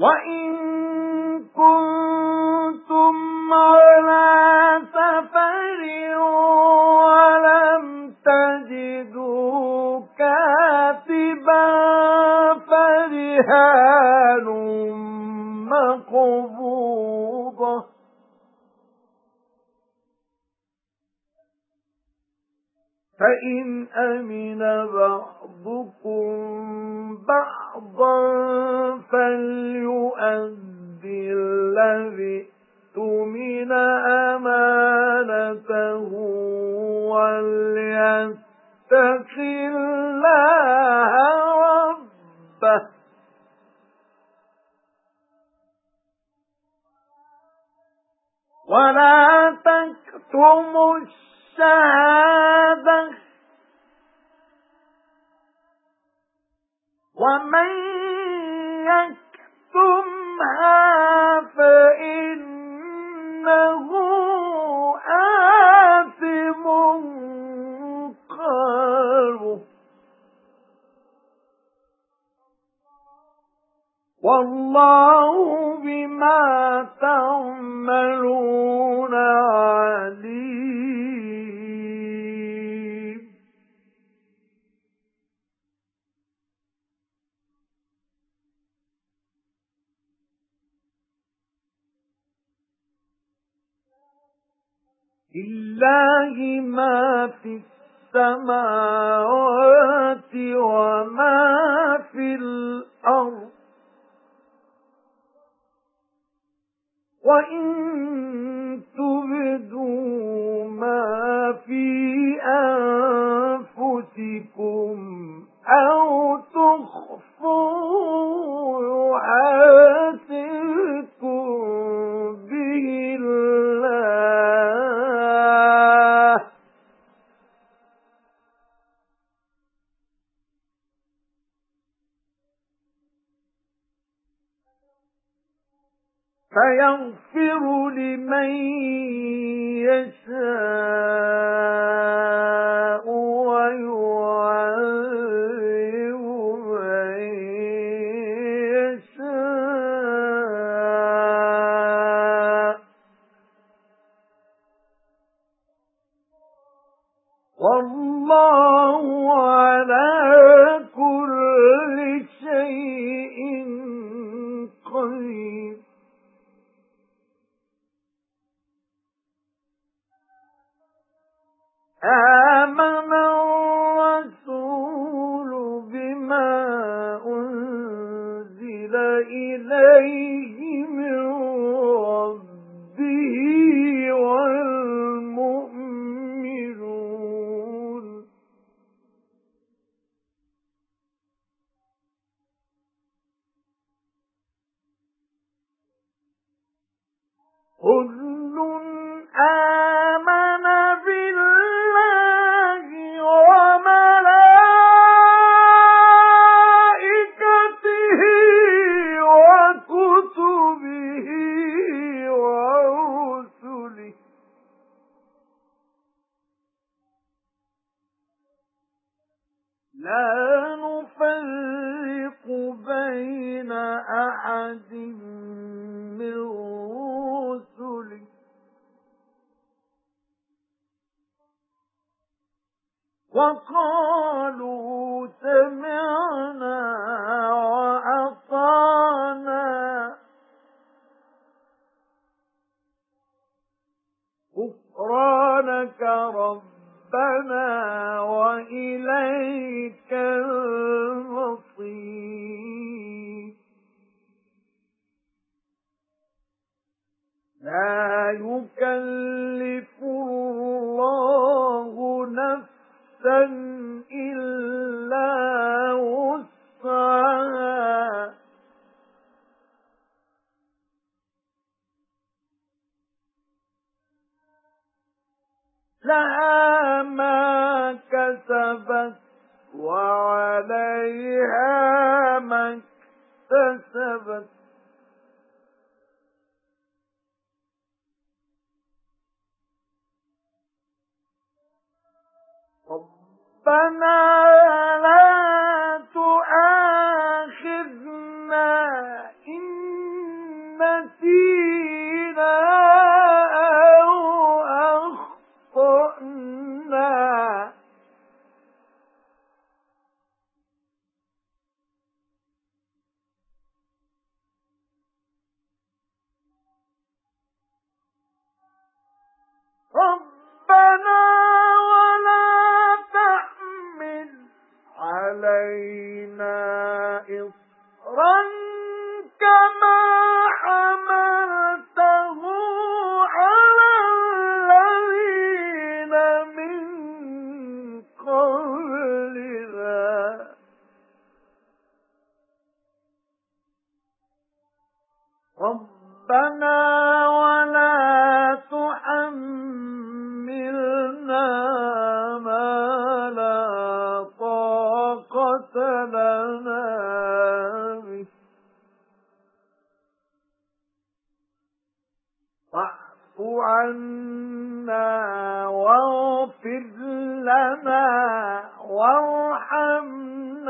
وَإِن كُنتُمْ عَلَى سَفَرٍ وَلَمْ تَجِدُوا كَاتِبًا فَرِهَانٌ مَّقْبُوضَةٌ فَإِنْ أَمِنَ بَعْضُكُمْ بَعْضًا فَلْيُؤَدِّ الَّذِي اؤْتُمِنَ أَمَانَتَهُ وَلْيَتَّقِ اللَّهَ رَبَّهُ. وَلَا تَكْتُمُوا الشَّهَادَةَ وَمَن يَكْتُمْهَا فَإِنَّهُ آثِمٌ قَلْبُهُ وَاللَّهُ بِمَا تَعْمَلُونَ لِلَّهِ مَا فِي السَّمَاوَاتِ وَمَا فِي الْأَرْضِ. وَإِن تُبْدُوا فَيَغْفِرُ لِمَن يَشَاءُ وَيُعَذِّبُ مَن يَشَاءُ. وَاللَّهُ آمن الرسول بما أنزل إليه من ربه والمؤمنون. كل نفرق بين أحد من رسله. وقالوا سمعنا وأطعنا. غفرانك رب رَبَّنَا وَإِلَيْكَ الْمَصِيرُ. لا يكلف الله نفسا إلا وسعها. لها كسبت وعليها ما اكتسبت. ربنا رَبَّنَا وَلَا تُحَمِّلْنَا مَا لَا طَاقَةَ لَنَا بِهِ. وَاعْفُ عَنَّا وَاغْفِرْ لَنَا وَارْحَمْنَا